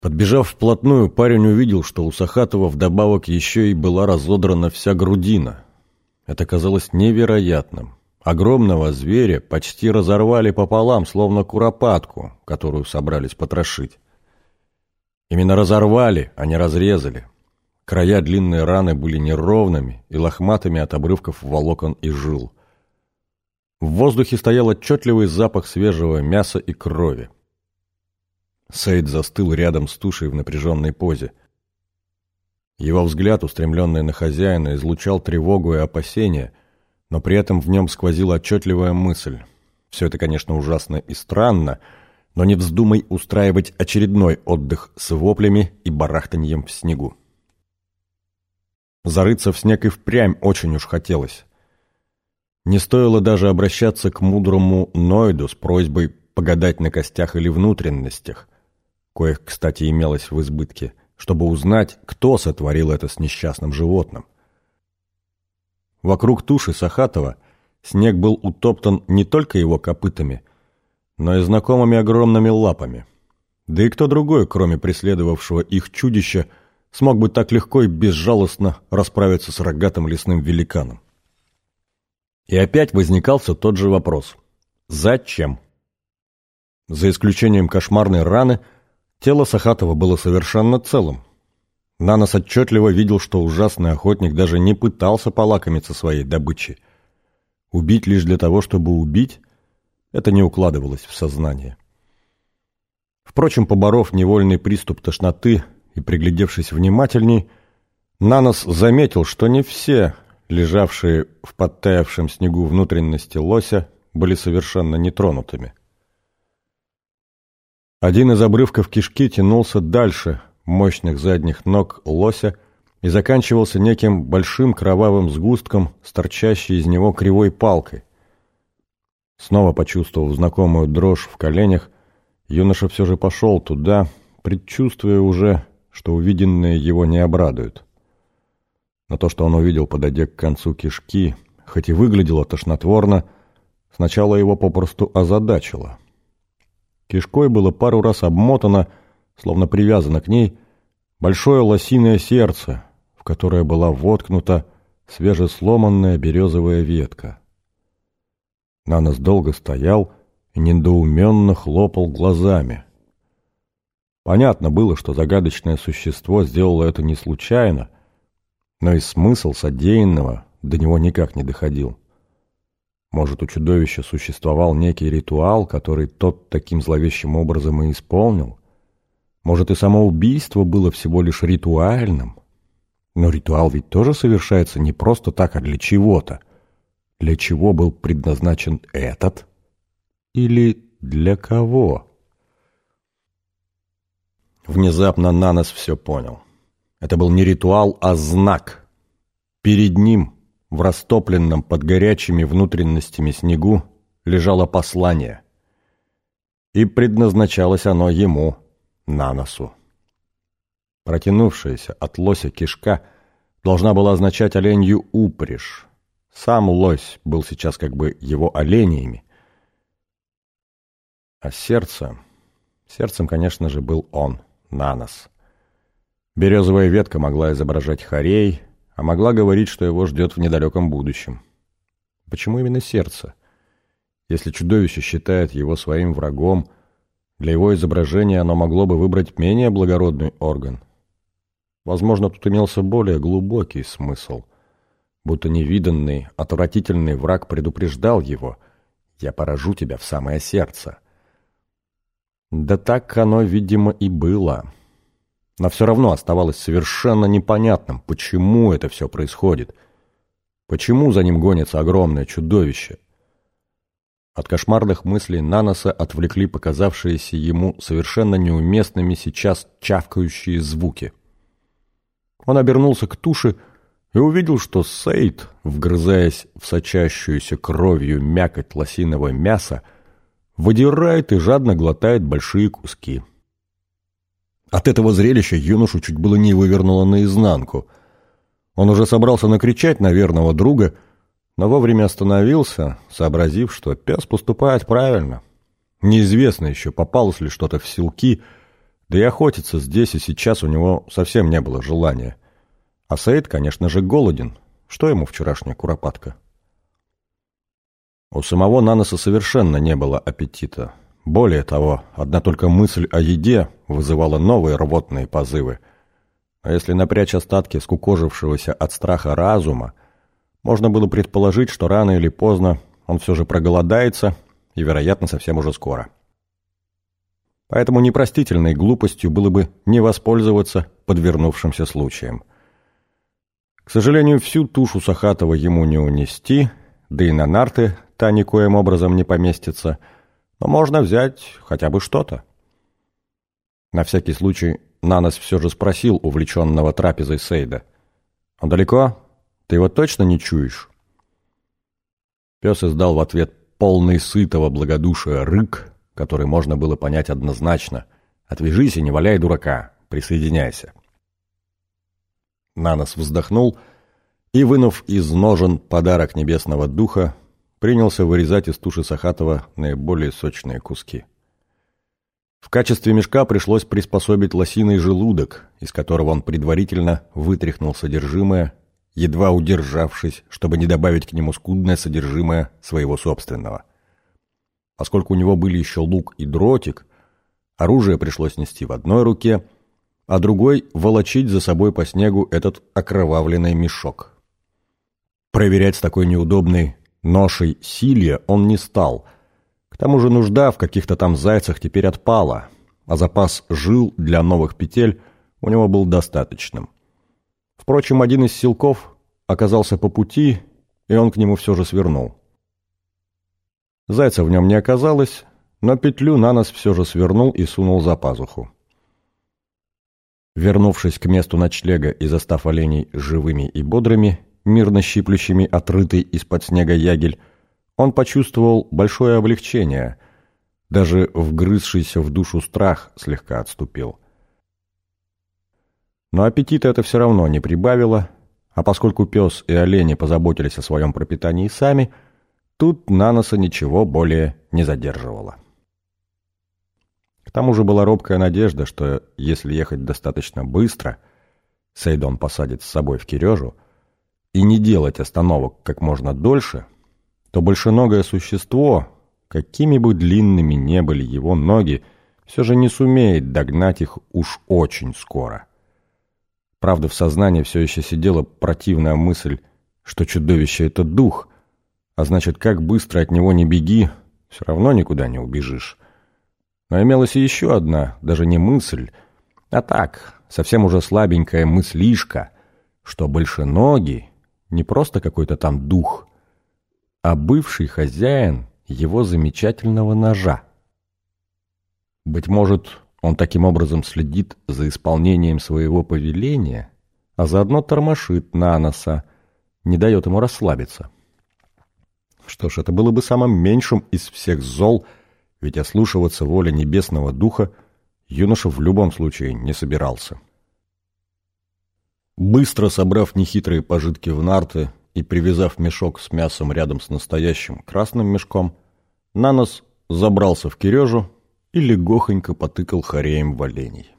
Подбежав вплотную, парень увидел, что у Сахатова вдобавок еще и была разодрана вся грудина. Это казалось невероятным. Огромного зверя почти разорвали пополам, словно куропатку, которую собрались потрошить. Именно разорвали, а не разрезали. Края длинной раны были неровными и лохматыми от обрывков волокон и жил. В воздухе стоял отчетливый запах свежего мяса и крови. Сейд застыл рядом с тушей в напряженной позе. Его взгляд, устремленный на хозяина, излучал тревогу и опасение, но при этом в нем сквозила отчетливая мысль. Все это, конечно, ужасно и странно, но не вздумай устраивать очередной отдых с воплями и барахтаньем в снегу. Зарыться в снег и впрямь очень уж хотелось. Не стоило даже обращаться к мудрому Нойду с просьбой погадать на костях или внутренностях – коих, кстати, имелось в избытке, чтобы узнать, кто сотворил это с несчастным животным. Вокруг туши Сахатова снег был утоптан не только его копытами, но и знакомыми огромными лапами. Да и кто другой, кроме преследовавшего их чудища, смог бы так легко и безжалостно расправиться с рогатым лесным великаном? И опять возникал все тот же вопрос. Зачем? За исключением кошмарной раны – Тело Сахатова было совершенно целым. Нанос отчетливо видел, что ужасный охотник даже не пытался полакомиться своей добычей. Убить лишь для того, чтобы убить, это не укладывалось в сознание. Впрочем, поборов невольный приступ тошноты и приглядевшись внимательней, Нанос заметил, что не все, лежавшие в подтаявшем снегу внутренности лося, были совершенно нетронутыми. Один из обрывков кишки тянулся дальше мощных задних ног лося и заканчивался неким большим кровавым сгустком с торчащей из него кривой палкой. Снова почувствовав знакомую дрожь в коленях, юноша все же пошел туда, предчувствуя уже, что увиденное его не обрадует. Но то, что он увидел, подойдя к концу кишки, хоть и выглядело тошнотворно, сначала его попросту озадачило — Кишкой было пару раз обмотано, словно привязано к ней, большое лосиное сердце, в которое была воткнута свежесломанная березовая ветка. Нанос долго стоял и недоуменно хлопал глазами. Понятно было, что загадочное существо сделало это не случайно, но и смысл содеянного до него никак не доходил. Может, у чудовища существовал некий ритуал, который тот таким зловещим образом и исполнил? Может, и само убийство было всего лишь ритуальным? Но ритуал ведь тоже совершается не просто так, а для чего-то. Для чего был предназначен этот? Или для кого? Внезапно Нанос все понял. Это был не ритуал, а знак. Перед ним в растопленном под горячими внутренностями снегу лежало послание. И предназначалось оно ему, на носу. Протянувшаяся от лося кишка должна была означать оленью упряжь. Сам лось был сейчас как бы его оленями. А сердце... Сердцем, конечно же, был он, Нанос. Березовая ветка могла изображать хорей, а могла говорить, что его ждет в недалеком будущем. Почему именно сердце? Если чудовище считает его своим врагом, для его изображения оно могло бы выбрать менее благородный орган. Возможно, тут имелся более глубокий смысл. Будто невиданный, отвратительный враг предупреждал его «Я поражу тебя в самое сердце». Да так оно, видимо, и было. Но все равно оставалось совершенно непонятным, почему это все происходит. Почему за ним гонится огромное чудовище? От кошмарных мыслей Наноса отвлекли показавшиеся ему совершенно неуместными сейчас чавкающие звуки. Он обернулся к туше и увидел, что Сейд, вгрызаясь в сочащуюся кровью мякоть лосиного мяса, выдирает и жадно глотает большие куски. От этого зрелища юношу чуть было не вывернуло наизнанку. Он уже собрался накричать на верного друга, но вовремя остановился, сообразив, что пес поступает правильно. Неизвестно еще, попалось ли что-то в селки, Да и охотиться здесь и сейчас у него совсем не было желания. А Саид, конечно же, голоден. Что ему вчерашняя куропатка? У самого Наноса совершенно не было аппетита. Более того, одна только мысль о еде вызывала новые рвотные позывы. А если напрячь остатки скукожившегося от страха разума, можно было предположить, что рано или поздно он все же проголодается и, вероятно, совсем уже скоро. Поэтому непростительной глупостью было бы не воспользоваться подвернувшимся случаем. К сожалению, всю тушу Сахатова ему не унести, да и на нарты та никоим образом не поместится – но можно взять хотя бы что-то. На всякий случай Нанос все же спросил увлеченного трапезой Сейда. «Он далеко? Ты его точно не чуешь?» Пес издал в ответ полный сытого благодушия рык, который можно было понять однозначно. «Отвяжись и не валяй дурака, присоединяйся». Нанос вздохнул и, вынув из ножен подарок небесного духа, принялся вырезать из туши Сахатова наиболее сочные куски. В качестве мешка пришлось приспособить лосиный желудок, из которого он предварительно вытряхнул содержимое, едва удержавшись, чтобы не добавить к нему скудное содержимое своего собственного. Поскольку у него были еще лук и дротик, оружие пришлось нести в одной руке, а другой волочить за собой по снегу этот окровавленный мешок. Проверять с такой неудобной Ношей силья он не стал. К тому же нужда в каких-то там зайцах теперь отпала, а запас жил для новых петель у него был достаточным. Впрочем, один из силков оказался по пути, и он к нему все же свернул. Зайца в нем не оказалось, но петлю на нос все же свернул и сунул за пазуху. Вернувшись к месту ночлега и застав оленей живыми и бодрыми, мирно щиплющими отрытый из-под снега ягель, он почувствовал большое облегчение. Даже вгрызшийся в душу страх слегка отступил. Но аппетита это все равно не прибавило, а поскольку пес и олени позаботились о своем пропитании сами, тут на носа ничего более не задерживало. К тому же была робкая надежда, что если ехать достаточно быстро, Сейдон посадит с собой в Кирежу, и не делать остановок как можно дольше, то большеногое существо, какими бы длинными не были его ноги, все же не сумеет догнать их уж очень скоро. Правда, в сознании все еще сидела противная мысль, что чудовище — это дух, а значит, как быстро от него не беги, все равно никуда не убежишь. Но имелась и еще одна, даже не мысль, а так, совсем уже слабенькая мыслишка, что большеногий не просто какой-то там дух, а бывший хозяин его замечательного ножа. Быть может, он таким образом следит за исполнением своего повеления, а заодно тормошит Наноса, не дает ему расслабиться. Что ж, это было бы самым меньшим из всех зол, ведь ослушиваться воли небесного духа юноша в любом случае не собирался. Быстро собрав нехитрые пожитки в нарты и привязав мешок с мясом рядом с настоящим красным мешком, Нанос забрался в Кирежу и легохонько потыкал хореем в оленей.